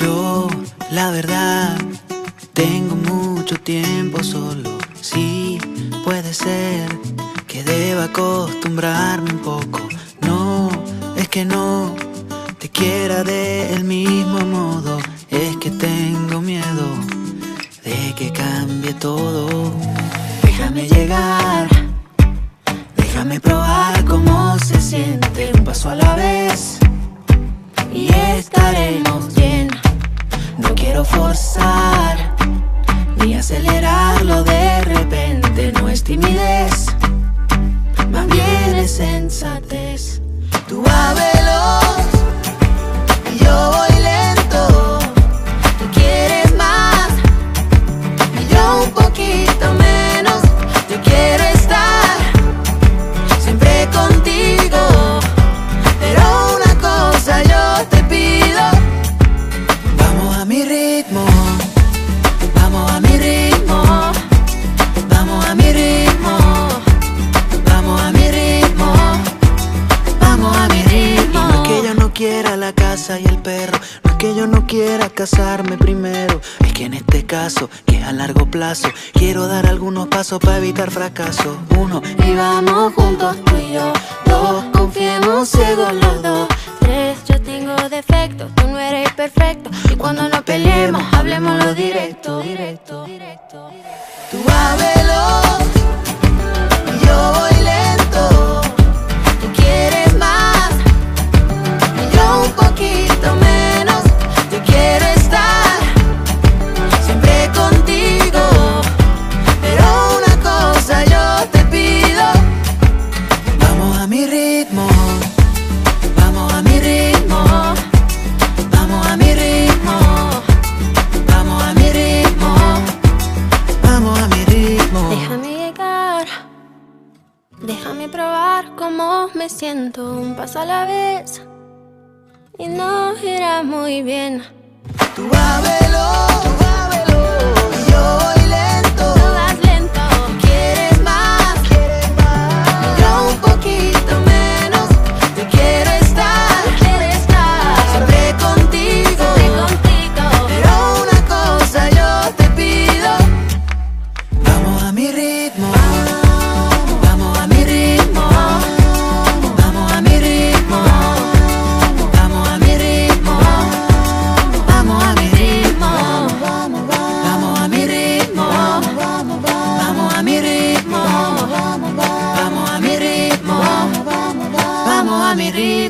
Yo, la verdad, tengo mucho tiempo solo. Sí, puede ser que deba acostumbrarme un poco. No, es que no te quiera del mismo modo. Es que tengo miedo de que cambie todo. Déjame llegar, déjame probar cómo se siente un paso a la vez. Forzar ni acelerarlo de repente. No es timidez, más bien es sensatez. Y el perro. No es que yo no quiera casarme primero. Es que en este caso, que a largo plazo, quiero dar algunos pasos para evitar fracaso. Uno, y vamos juntos tú y yo. Dos, confiemos ciegos los dos. Tres, yo tengo defectos, tú no eres perfecto. Y cuando nos peleemos, hablemoslo directo, directo, directo. Tú vas veloz probar cómo me siento un paso a la vez. Y nos irá muy bien.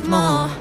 more.